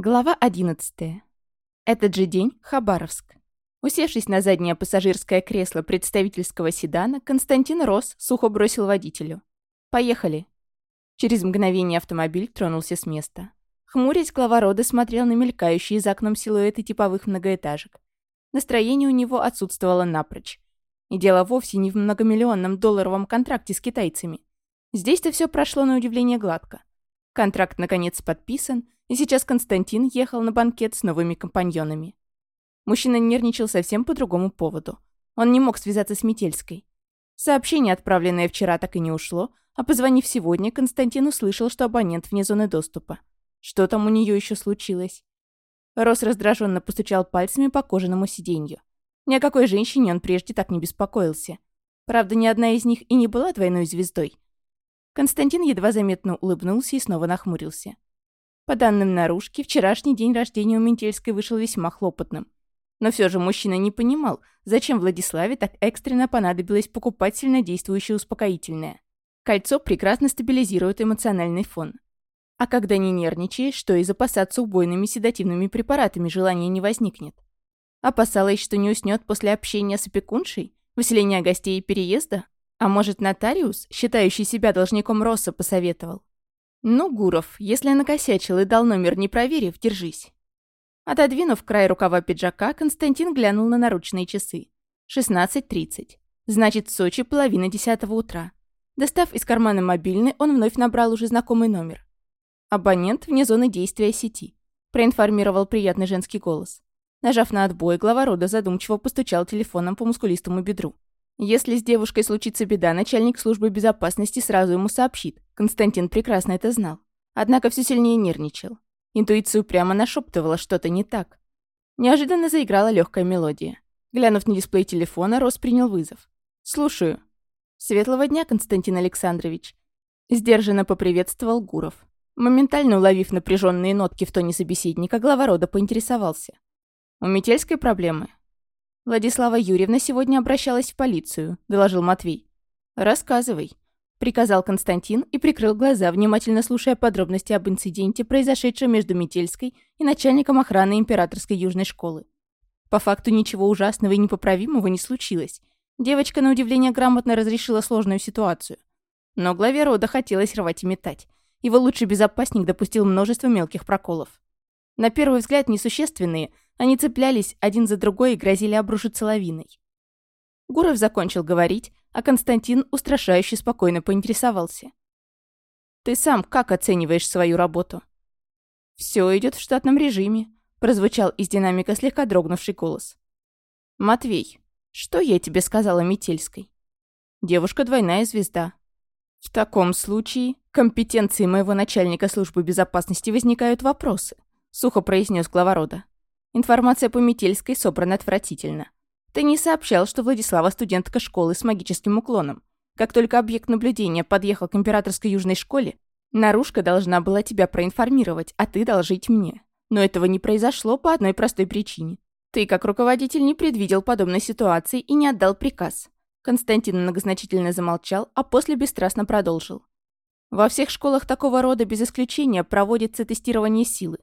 Глава 11. Этот же день – Хабаровск. Усевшись на заднее пассажирское кресло представительского седана, Константин Рос сухо бросил водителю. «Поехали». Через мгновение автомобиль тронулся с места. Хмурясь, глава рода смотрел на мелькающие за окном силуэты типовых многоэтажек. Настроение у него отсутствовало напрочь. И дело вовсе не в многомиллионном долларовом контракте с китайцами. Здесь-то все прошло на удивление гладко. Контракт, наконец, подписан – и сейчас Константин ехал на банкет с новыми компаньонами. Мужчина нервничал совсем по другому поводу. Он не мог связаться с Метельской. Сообщение, отправленное вчера, так и не ушло, а позвонив сегодня, Константин услышал, что абонент вне зоны доступа. Что там у нее еще случилось? Рос раздраженно постучал пальцами по кожаному сиденью. Ни о какой женщине он прежде так не беспокоился. Правда, ни одна из них и не была двойной звездой. Константин едва заметно улыбнулся и снова нахмурился. По данным наружки, вчерашний день рождения у Ментельской вышел весьма хлопотным. Но все же мужчина не понимал, зачем Владиславе так экстренно понадобилось покупать сильнодействующее успокоительное. Кольцо прекрасно стабилизирует эмоциональный фон. А когда не нервничаешь, что и запасаться убойными седативными препаратами желания не возникнет. Опасалась, что не уснет после общения с опекуншей, выселения гостей и переезда? А может, нотариус, считающий себя должником Росса, посоветовал? «Ну, Гуров, если накосячил и дал номер, не проверив, держись». Отодвинув край рукава пиджака, Константин глянул на наручные часы. 16.30. Значит, в Сочи половина десятого утра. Достав из кармана мобильный, он вновь набрал уже знакомый номер. «Абонент вне зоны действия сети», – проинформировал приятный женский голос. Нажав на отбой, глава рода задумчиво постучал телефоном по мускулистому бедру. Если с девушкой случится беда, начальник службы безопасности сразу ему сообщит. Константин прекрасно это знал. Однако все сильнее нервничал. Интуицию прямо нашептывала что-то не так. Неожиданно заиграла легкая мелодия. Глянув на дисплей телефона, Рос принял вызов. «Слушаю». «Светлого дня, Константин Александрович». Сдержанно поприветствовал Гуров. Моментально уловив напряженные нотки в тоне собеседника, глава рода поинтересовался. «У Метельской проблемы?» «Владислава Юрьевна сегодня обращалась в полицию», — доложил Матвей. «Рассказывай», — приказал Константин и прикрыл глаза, внимательно слушая подробности об инциденте, произошедшем между Метельской и начальником охраны Императорской Южной школы. По факту ничего ужасного и непоправимого не случилось. Девочка, на удивление, грамотно разрешила сложную ситуацию. Но главе рода хотелось рвать и метать. Его лучший безопасник допустил множество мелких проколов. На первый взгляд несущественные — они цеплялись один за другой и грозили обрушиться лавиной. Гуров закончил говорить, а Константин устрашающе спокойно поинтересовался. «Ты сам как оцениваешь свою работу?» «Все идет в штатном режиме», — прозвучал из динамика слегка дрогнувший голос. «Матвей, что я тебе сказала Метельской?» «Девушка двойная звезда». «В таком случае компетенции моего начальника службы безопасности возникают вопросы», — сухо произнес глава рода. Информация по Метельской собрана отвратительно. Ты не сообщал, что Владислава студентка школы с магическим уклоном. Как только объект наблюдения подъехал к императорской южной школе, наружка должна была тебя проинформировать, а ты должить мне. Но этого не произошло по одной простой причине. Ты, как руководитель, не предвидел подобной ситуации и не отдал приказ. Константин многозначительно замолчал, а после бесстрастно продолжил. Во всех школах такого рода без исключения проводится тестирование силы.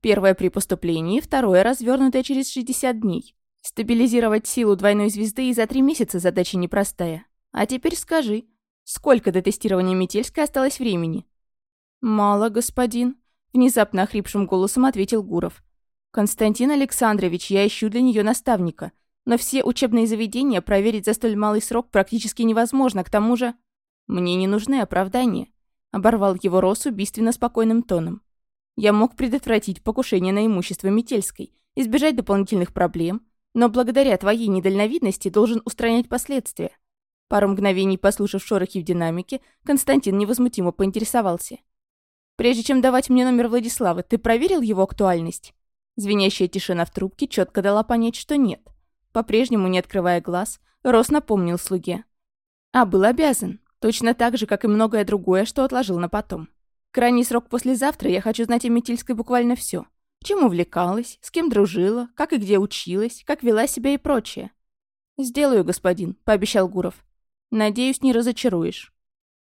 Первое при поступлении, второе развернутое через 60 дней. Стабилизировать силу двойной звезды и за три месяца задача непростая. А теперь скажи, сколько до тестирования Метельской осталось времени? «Мало, господин», — внезапно охрипшим голосом ответил Гуров. «Константин Александрович, я ищу для нее наставника. Но все учебные заведения проверить за столь малый срок практически невозможно, к тому же...» «Мне не нужны оправдания», — оборвал его Рос убийственно спокойным тоном. Я мог предотвратить покушение на имущество Метельской, избежать дополнительных проблем, но благодаря твоей недальновидности должен устранять последствия. Пару мгновений послушав шорохи в динамике, Константин невозмутимо поинтересовался. «Прежде чем давать мне номер Владислава, ты проверил его актуальность?» Звенящая тишина в трубке четко дала понять, что нет. По-прежнему, не открывая глаз, Рос напомнил слуге. «А, был обязан. Точно так же, как и многое другое, что отложил на потом». Крайний срок послезавтра я хочу знать о Метельской буквально все. Чем увлекалась, с кем дружила, как и где училась, как вела себя и прочее. «Сделаю, господин», — пообещал Гуров. «Надеюсь, не разочаруешь».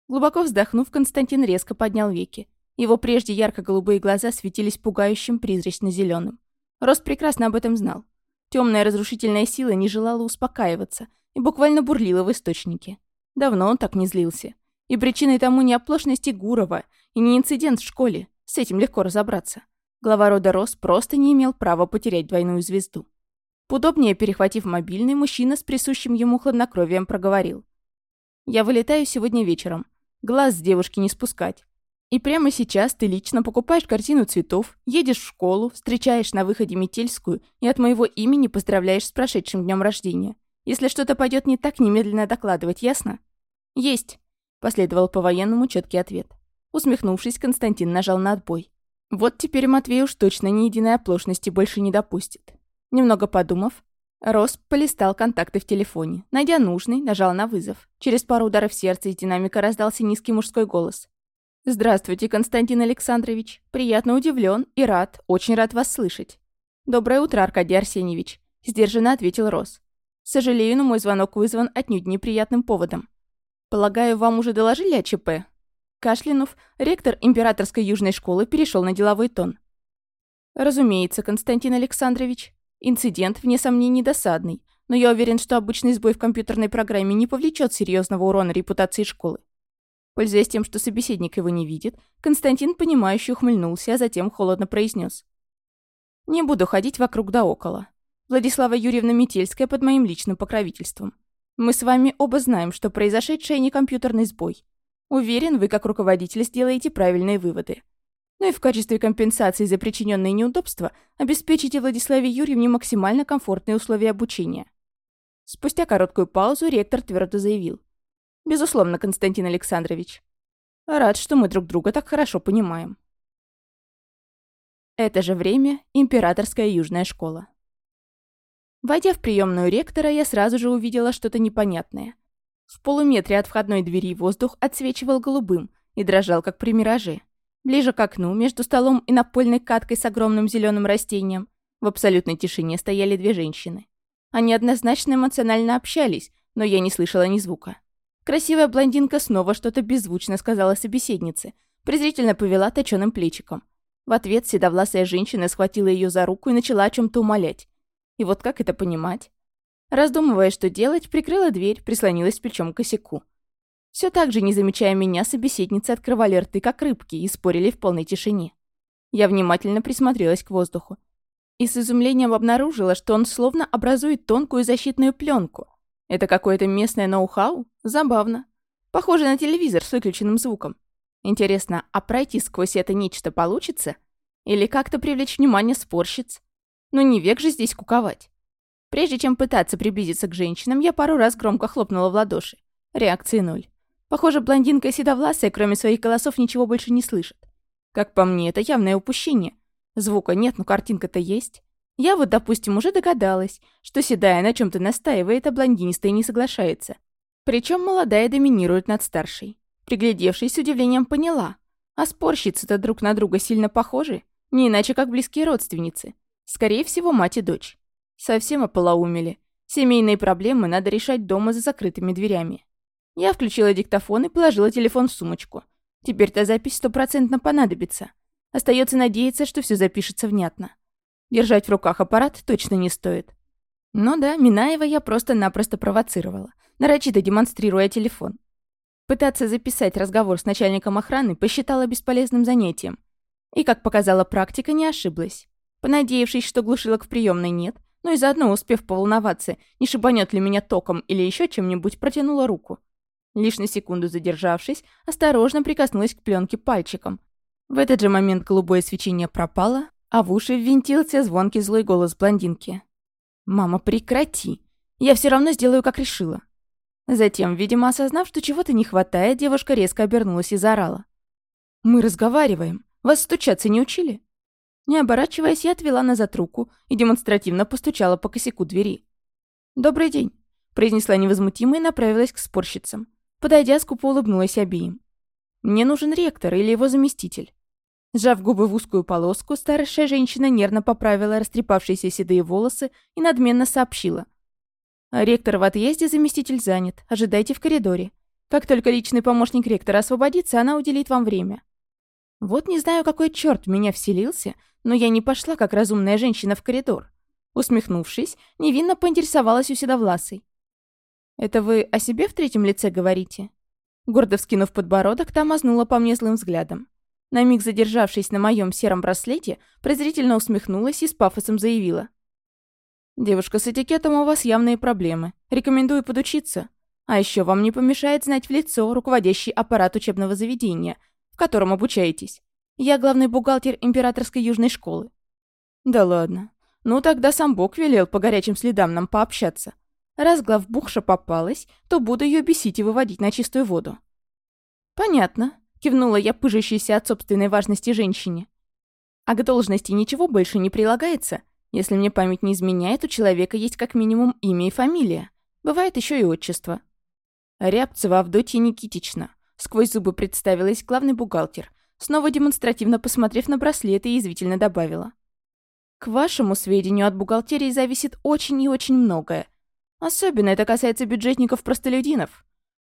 Глубоко вздохнув, Константин резко поднял веки. Его прежде ярко-голубые глаза светились пугающим призрачно-зеленым. Рост прекрасно об этом знал. Темная разрушительная сила не желала успокаиваться и буквально бурлила в источнике. Давно он так не злился. И причиной тому не оплошности Гурова и не инцидент в школе. С этим легко разобраться. Глава рода Рос просто не имел права потерять двойную звезду. Удобнее перехватив мобильный, мужчина с присущим ему хладнокровием проговорил. «Я вылетаю сегодня вечером. Глаз с девушки не спускать. И прямо сейчас ты лично покупаешь картину цветов, едешь в школу, встречаешь на выходе Метельскую и от моего имени поздравляешь с прошедшим днем рождения. Если что-то пойдет не так, немедленно докладывать, ясно? Есть, последовал по-военному четкий ответ. Усмехнувшись, Константин нажал на отбой. Вот теперь Матвей уж точно ни единой оплошности больше не допустит. Немного подумав, Рос полистал контакты в телефоне. Найдя нужный, нажал на вызов. Через пару ударов сердца из динамика раздался низкий мужской голос. «Здравствуйте, Константин Александрович. Приятно удивлен и рад, очень рад вас слышать». «Доброе утро, Аркадий Арсеньевич», — сдержанно ответил Рос. «Сожалею, но мой звонок вызван отнюдь неприятным поводом. Полагаю, вам уже доложили о ЧП?» Кашлянув, ректор Императорской Южной школы перешел на деловой тон. «Разумеется, Константин Александрович. Инцидент, вне сомнений, досадный, но я уверен, что обычный сбой в компьютерной программе не повлечет серьезного урона репутации школы. Пользуясь тем, что собеседник его не видит, Константин, понимающе ухмыльнулся, а затем холодно произнес: «Не буду ходить вокруг да около. Владислава Юрьевна Метельская под моим личным покровительством. Мы с вами оба знаем, что произошедшее не компьютерный сбой. Уверен, вы, как руководитель, сделаете правильные выводы. Ну и в качестве компенсации за причиненные неудобства обеспечите Владиславе Юрьевне максимально комфортные условия обучения». Спустя короткую паузу ректор твердо заявил. Безусловно, Константин Александрович. Рад, что мы друг друга так хорошо понимаем. Это же время Императорская Южная школа. Войдя в приемную ректора, я сразу же увидела что-то непонятное. В полуметре от входной двери воздух отсвечивал голубым и дрожал, как при мираже. Ближе к окну, между столом и напольной каткой с огромным зеленым растением, в абсолютной тишине стояли две женщины. Они однозначно эмоционально общались, но я не слышала ни звука. Красивая блондинка снова что-то беззвучно сказала собеседнице, презрительно повела точёным плечиком. В ответ седовласая женщина схватила ее за руку и начала о чем то умолять. И вот как это понимать? Раздумывая, что делать, прикрыла дверь, прислонилась плечом к косяку. Все так же, не замечая меня, собеседницы открывали рты, как рыбки, и спорили в полной тишине. Я внимательно присмотрелась к воздуху. И с изумлением обнаружила, что он словно образует тонкую защитную пленку, это какое-то местное ноу-хау? Забавно. Похоже на телевизор с выключенным звуком. Интересно, а пройти сквозь это нечто получится? Или как-то привлечь внимание спорщиц? Ну не век же здесь куковать. Прежде чем пытаться приблизиться к женщинам, я пару раз громко хлопнула в ладоши. Реакции ноль. Похоже, блондинка седовласая, кроме своих голосов, ничего больше не слышит. Как по мне, это явное упущение. Звука нет, но картинка-то есть. Я вот, допустим, уже догадалась, что седая на чем то настаивает, а блондинистая не соглашается. Причем молодая доминирует над старшей. Приглядевшись, с удивлением поняла. А спорщицы-то друг на друга сильно похожи, не иначе как близкие родственницы. Скорее всего, мать и дочь. Совсем ополоумели. Семейные проблемы надо решать дома за закрытыми дверями. Я включила диктофон и положила телефон в сумочку. Теперь-то запись стопроцентно понадобится. Остается надеяться, что все запишется внятно. Держать в руках аппарат точно не стоит. Ну да, Минаева я просто-напросто провоцировала, нарочито демонстрируя телефон. Пытаться записать разговор с начальником охраны посчитала бесполезным занятием. И, как показала практика, не ошиблась. Понадеявшись, что глушилок в приемной нет, но и заодно успев поволноваться, не шибанет ли меня током или еще чем-нибудь, протянула руку. Лишь на секунду задержавшись, осторожно прикоснулась к пленке пальчиком. В этот же момент голубое свечение пропало, а в уши ввинтился звонкий злой голос блондинки. «Мама, прекрати! Я все равно сделаю, как решила». Затем, видимо, осознав, что чего-то не хватает, девушка резко обернулась и заорала. «Мы разговариваем. Вас стучаться не учили?» Не оборачиваясь, я отвела назад руку и демонстративно постучала по косяку двери. «Добрый день», — произнесла невозмутимо и направилась к спорщицам. Подойдя, скупо улыбнулась обеим. «Мне нужен ректор или его заместитель. Сжав губы в узкую полоску, старшая женщина нервно поправила растрепавшиеся седые волосы и надменно сообщила. «Ректор в отъезде, заместитель занят. Ожидайте в коридоре. Как только личный помощник ректора освободится, она уделит вам время». Вот не знаю, какой черт в меня вселился, но я не пошла, как разумная женщина, в коридор. Усмехнувшись, невинно поинтересовалась у Седовласой. «Это вы о себе в третьем лице говорите?» Гордо вскинув подбородок, та мазнула по мне злым взглядом. На миг задержавшись на моем сером браслете, презрительно усмехнулась и с пафосом заявила. «Девушка, с этикетом у вас явные проблемы. Рекомендую подучиться. А еще вам не помешает знать в лицо руководящий аппарат учебного заведения, в котором обучаетесь. Я главный бухгалтер императорской южной школы». «Да ладно. Ну тогда сам Бог велел по горячим следам нам пообщаться. Раз главбухша попалась, то буду ее бесить и выводить на чистую воду». «Понятно», — кивнула я пыжащейся от собственной важности женщине. «А к должности ничего больше не прилагается?» Если мне память не изменяет, у человека есть как минимум имя и фамилия. Бывает еще и отчество. Рябцева Авдотья Никитична. Сквозь зубы представилась главный бухгалтер. Снова демонстративно посмотрев на браслет и язвительно добавила. К вашему сведению, от бухгалтерии зависит очень и очень многое. Особенно это касается бюджетников-простолюдинов.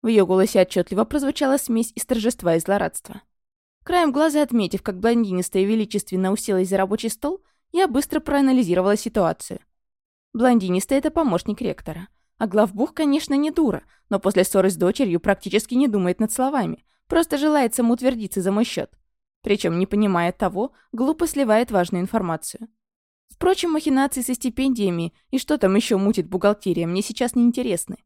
В ее голосе отчетливо прозвучала смесь из торжества и злорадства. Краем глаза отметив, как блондинистая величественно уселась за рабочий стол, я быстро проанализировала ситуацию. Блондинистый — это помощник ректора. А главбух, конечно, не дура, но после ссоры с дочерью практически не думает над словами, просто желает самоутвердиться за мой счет. Причем, не понимая того, глупо сливает важную информацию. Впрочем, махинации со стипендиями и что там еще мутит бухгалтерия мне сейчас не интересны.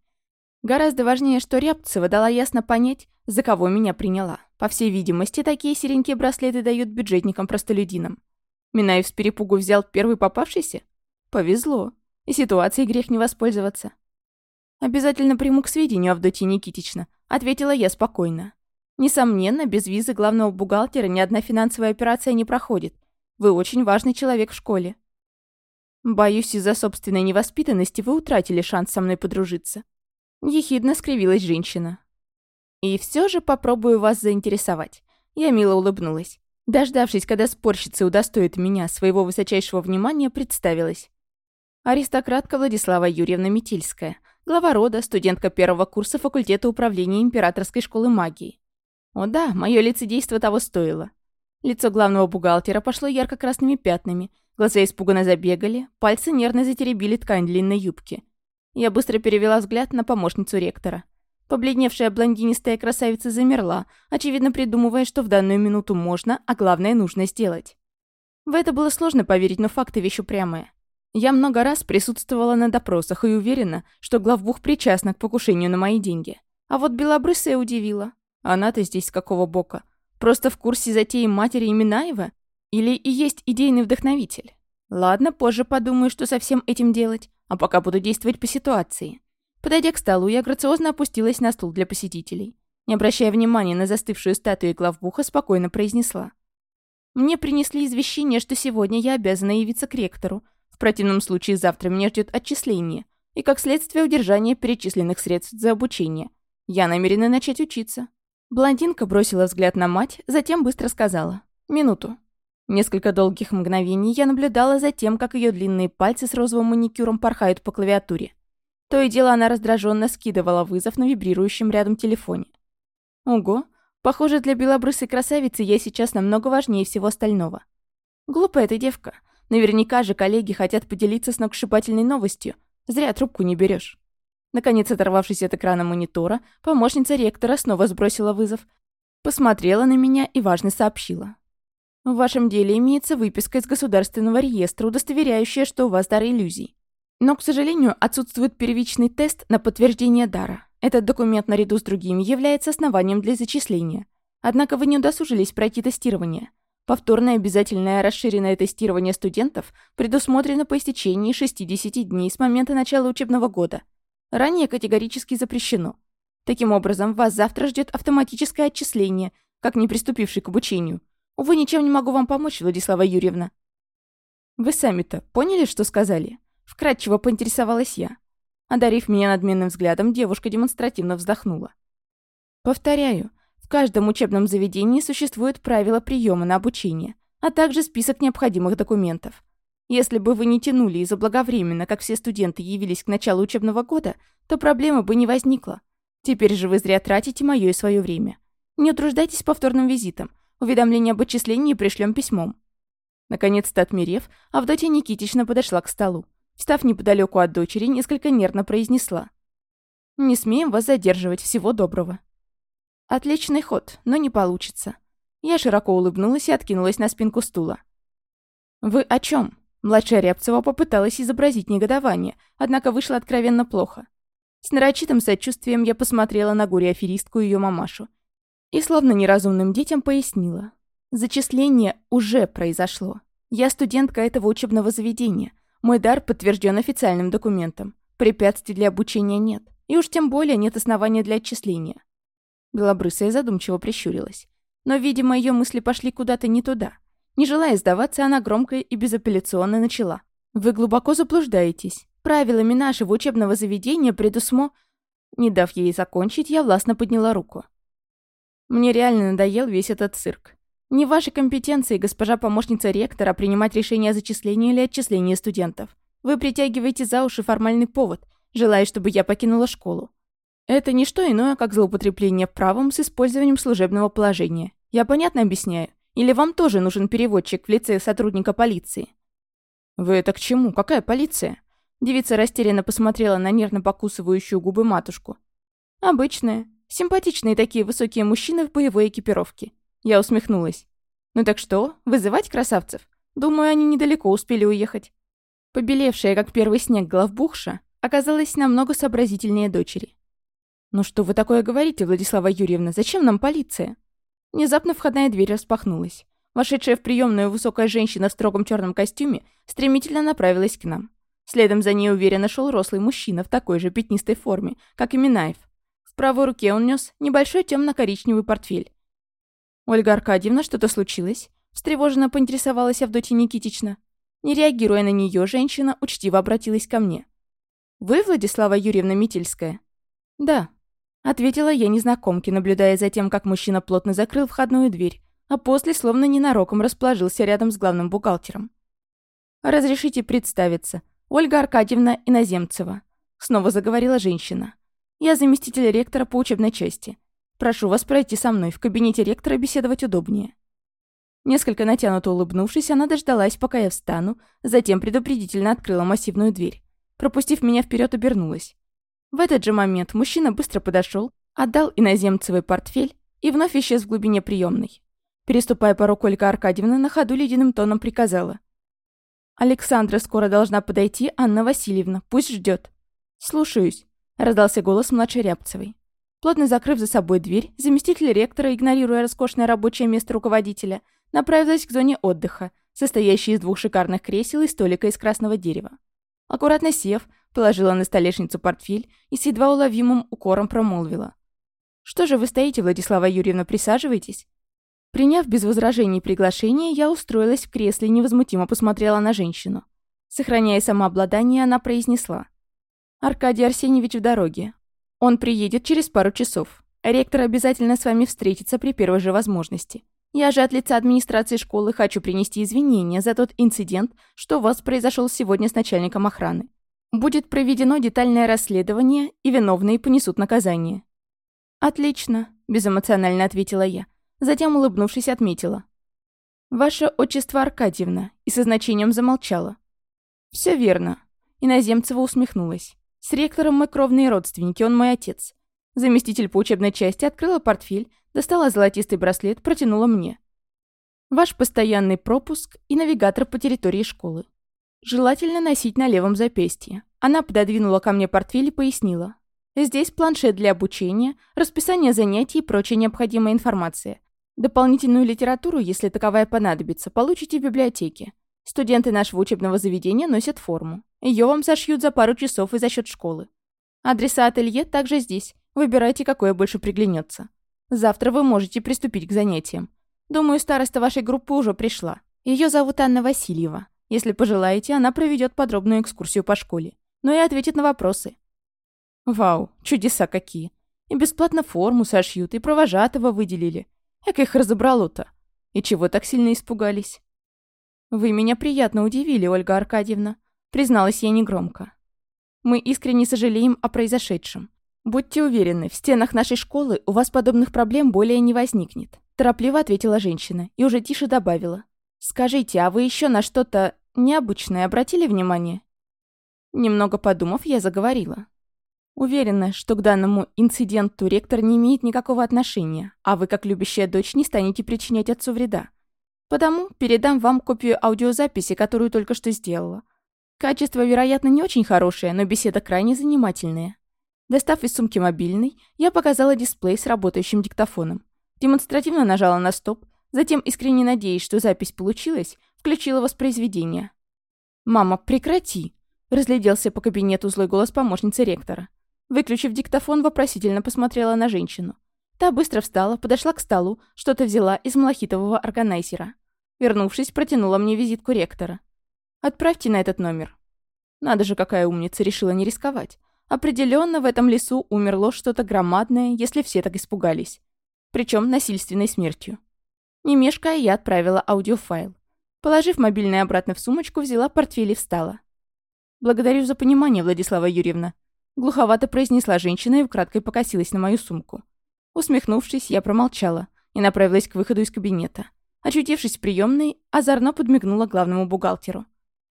Гораздо важнее, что Рябцева дала ясно понять, за кого меня приняла. По всей видимости, такие серенькие браслеты дают бюджетникам-простолюдинам. Минаев с перепугу взял первый попавшийся? Повезло. И ситуацией грех не воспользоваться. «Обязательно приму к сведению, Авдотья Никитична», — ответила я спокойно. «Несомненно, без визы главного бухгалтера ни одна финансовая операция не проходит. Вы очень важный человек в школе». «Боюсь, из-за собственной невоспитанности вы утратили шанс со мной подружиться». Ехидно скривилась женщина. «И все же попробую вас заинтересовать». Я мило улыбнулась. Дождавшись, когда спорщица удостоит меня своего высочайшего внимания, представилась. Аристократка Владислава Юрьевна Метильская, глава рода, студентка первого курса факультета управления Императорской школы магии. О да, мое лицедейство того стоило. Лицо главного бухгалтера пошло ярко-красными пятнами, глаза испуганно забегали, пальцы нервно затеребили ткань длинной юбки. Я быстро перевела взгляд на помощницу ректора. Побледневшая блондинистая красавица замерла, очевидно придумывая, что в данную минуту можно, а главное нужно сделать. В это было сложно поверить, но факты вещь упрямые. Я много раз присутствовала на допросах и уверена, что главбух причастна к покушению на мои деньги. А вот белобрысая удивила. Она-то здесь с какого бока? Просто в курсе затеи матери Именаева? Или и есть идейный вдохновитель? Ладно, позже подумаю, что со всем этим делать, а пока буду действовать по ситуации. Подойдя к столу, я грациозно опустилась на стул для посетителей. Не обращая внимания на застывшую статую главбуха, спокойно произнесла. «Мне принесли извещение, что сегодня я обязана явиться к ректору. В противном случае завтра меня ждет отчисление и, как следствие, удержание перечисленных средств за обучение. Я намерена начать учиться». Блондинка бросила взгляд на мать, затем быстро сказала. «Минуту». Несколько долгих мгновений я наблюдала за тем, как ее длинные пальцы с розовым маникюром порхают по клавиатуре. То и дело она раздраженно скидывала вызов на вибрирующем рядом телефоне. Ого, похоже, для белобрысой красавицы я сейчас намного важнее всего остального. Глупая ты девка. Наверняка же коллеги хотят поделиться сногсшибательной новостью. Зря трубку не берешь. Наконец, оторвавшись от экрана монитора, помощница ректора снова сбросила вызов, посмотрела на меня и важно сообщила. В вашем деле имеется выписка из государственного реестра, удостоверяющая, что у вас дар иллюзий. Но, к сожалению, отсутствует первичный тест на подтверждение дара. Этот документ наряду с другими является основанием для зачисления. Однако вы не удосужились пройти тестирование. Повторное обязательное расширенное тестирование студентов предусмотрено по истечении 60 дней с момента начала учебного года. Ранее категорически запрещено. Таким образом, вас завтра ждет автоматическое отчисление, как не приступивший к обучению. Увы, ничем не могу вам помочь, Владислава Юрьевна. Вы сами-то поняли, что сказали? Вкратчиво поинтересовалась я. Одарив меня надменным взглядом, девушка демонстративно вздохнула. Повторяю, в каждом учебном заведении существуют правила приема на обучение, а также список необходимых документов. Если бы вы не тянули и заблаговременно, как все студенты явились к началу учебного года, то проблемы бы не возникло. Теперь же вы зря тратите мое и свое время. Не утруждайтесь повторным визитом. Уведомление об отчислении пришлем письмом». Наконец-то отмерев, Авдотья Никитична подошла к столу. Встав неподалеку от дочери, несколько нервно произнесла. «Не смеем вас задерживать. Всего доброго». Отличный ход, но не получится. Я широко улыбнулась и откинулась на спинку стула. «Вы о чем? Младшая Рябцева попыталась изобразить негодование, однако вышло откровенно плохо. С нарочитым сочувствием я посмотрела на горе-аферистку и ее мамашу. И словно неразумным детям пояснила. Зачисление уже произошло. Я студентка этого учебного заведения. Мой дар подтвержден официальным документом. Препятствий для обучения нет. И уж тем более нет основания для отчисления. Белобрысая задумчиво прищурилась. Но, видимо, ее мысли пошли куда-то не туда. Не желая сдаваться, она громко и безапелляционно начала. «Вы глубоко заблуждаетесь. Правилами нашего учебного заведения предусмо...» Не дав ей закончить, я властно подняла руку. Мне реально надоел весь этот цирк. Не в вашей компетенции, госпожа помощница ректора, принимать решение о зачислении или отчислении студентов. Вы притягиваете за уши формальный повод, желая, чтобы я покинула школу. Это не что иное, как злоупотребление правом с использованием служебного положения. Я понятно объясняю? Или вам тоже нужен переводчик в лице сотрудника полиции? Вы это к чему? Какая полиция? Девица растерянно посмотрела на нервно покусывающую губы матушку. Обычная. Симпатичные такие высокие мужчины в боевой экипировке. Я усмехнулась. «Ну так что, вызывать красавцев? Думаю, они недалеко успели уехать». Побелевшая, как первый снег, главбухша оказалась намного сообразительнее дочери. «Ну что вы такое говорите, Владислава Юрьевна? Зачем нам полиция?» Внезапно входная дверь распахнулась. Вошедшая в приемную высокая женщина в строгом черном костюме стремительно направилась к нам. Следом за ней уверенно шел рослый мужчина в такой же пятнистой форме, как и Минаев. В правой руке он нес небольшой темно-коричневый портфель. «Ольга Аркадьевна, что-то случилось?» Встревоженно поинтересовалась Авдотья Никитична. Не реагируя на нее, женщина учтиво обратилась ко мне. «Вы Владислава Юрьевна Метельская?» «Да», — ответила я незнакомке, наблюдая за тем, как мужчина плотно закрыл входную дверь, а после словно ненароком расположился рядом с главным бухгалтером. «Разрешите представиться. Ольга Аркадьевна Иноземцева», — снова заговорила женщина. «Я заместитель ректора по учебной части. Прошу вас пройти со мной, в кабинете ректора беседовать удобнее». Несколько натянуто улыбнувшись, она дождалась, пока я встану, затем предупредительно открыла массивную дверь. Пропустив меня вперед, обернулась. В этот же момент мужчина быстро подошел, отдал иноземцевый портфель и вновь исчез в глубине приемной. Переступая порог, Ольга Аркадьевна на ходу ледяным тоном приказала. «Александра скоро должна подойти, Анна Васильевна. Пусть ждет. «Слушаюсь», — раздался голос младшей Рябцевой. Плотно закрыв за собой дверь, заместитель ректора, игнорируя роскошное рабочее место руководителя, направилась к зоне отдыха, состоящей из двух шикарных кресел и столика из красного дерева. Аккуратно сев, положила на столешницу портфель и с едва уловимым укором промолвила. «Что же вы стоите, Владислава Юрьевна, присаживайтесь?» Приняв без возражений приглашение, я устроилась в кресле и невозмутимо посмотрела на женщину. Сохраняя самообладание, она произнесла. «Аркадий Арсеньевич в дороге. Он приедет через пару часов. Ректор обязательно с вами встретится при первой же возможности. Я же от лица администрации школы хочу принести извинения за тот инцидент, что у вас произошел сегодня с начальником охраны. Будет проведено детальное расследование, и виновные понесут наказание». «Отлично», – безэмоционально ответила я. Затем, улыбнувшись, отметила. «Ваше отчество Аркадьевна», и со значением замолчала. «Все верно». Иноземцева усмехнулась. С ректором мы кровные родственники, он мой отец. Заместитель по учебной части открыла портфель, достала золотистый браслет, протянула мне. Ваш постоянный пропуск и навигатор по территории школы. Желательно носить на левом запястье. Она пододвинула ко мне портфель и пояснила. Здесь планшет для обучения, расписание занятий и прочая необходимая информация. Дополнительную литературу, если таковая понадобится, получите в библиотеке. Студенты нашего учебного заведения носят форму. Ее вам зашьют за пару часов и за счет школы. Адреса ателье также здесь. Выбирайте, какое больше приглянется. Завтра вы можете приступить к занятиям. Думаю, староста вашей группы уже пришла. Ее зовут Анна Васильева. Если пожелаете, она проведет подробную экскурсию по школе. Ну и ответит на вопросы. Вау, чудеса какие. И бесплатно форму сошьют, и провожатого выделили. Как их разобрало-то? И чего так сильно испугались? Вы меня приятно удивили, Ольга Аркадьевна призналась я негромко. Мы искренне сожалеем о произошедшем. Будьте уверены, в стенах нашей школы у вас подобных проблем более не возникнет. торопливо ответила женщина и уже тише добавила. «Скажите, а вы еще на что-то необычное обратили внимание?» Немного подумав, я заговорила. Уверена, что к данному инциденту ректор не имеет никакого отношения, а вы, как любящая дочь, не станете причинять отцу вреда. Потому передам вам копию аудиозаписи, которую только что сделала. Качество, вероятно, не очень хорошее, но беседа крайне занимательная. Достав из сумки мобильный, я показала дисплей с работающим диктофоном. Демонстративно нажала на стоп, затем, искренне надеясь, что запись получилась, включила воспроизведение. «Мама, прекрати!» — разгляделся по кабинету злой голос помощницы ректора. Выключив диктофон, вопросительно посмотрела на женщину. Та быстро встала, подошла к столу, что-то взяла из малахитового органайзера. Вернувшись, протянула мне визитку ректора. «Отправьте на этот номер». Надо же, какая умница, решила не рисковать. Определенно в этом лесу умерло что-то громадное, если все так испугались. Причем насильственной смертью. Не мешкая, я отправила аудиофайл. Положив мобильный обратно в сумочку, взяла портфель и встала. «Благодарю за понимание, Владислава Юрьевна», — глуховато произнесла женщина и украдкой покосилась на мою сумку. Усмехнувшись, я промолчала и направилась к выходу из кабинета. Очутившись в приемной, озорно подмигнула главному бухгалтеру.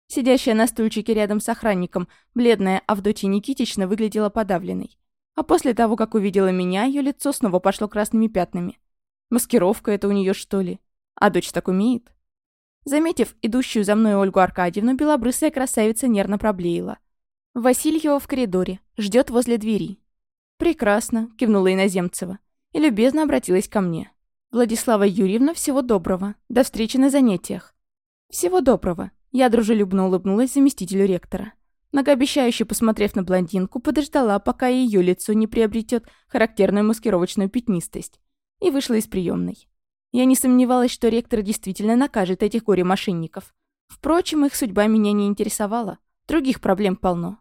Сидящая на стульчике рядом с охранником, бледная Авдотья Никитична выглядела подавленной. А после того, как увидела меня, ее лицо снова пошло красными пятнами. Маскировка это у нее что ли? А дочь так умеет? Заметив идущую за мной Ольгу Аркадьевну, белобрысая красавица нервно проблеяла. Васильева в коридоре, ждет возле двери. «Прекрасно», — кивнула Иноземцева и любезно обратилась ко мне. «Владислава Юрьевна, всего доброго. До встречи на занятиях». «Всего доброго». Я дружелюбно улыбнулась заместителю ректора. Многообещающе посмотрев на блондинку, подождала, пока ее лицо не приобретет характерную маскировочную пятнистость, и вышла из приемной. Я не сомневалась, что ректор действительно накажет этих горе-мошенников. Впрочем, их судьба меня не интересовала. Других проблем полно.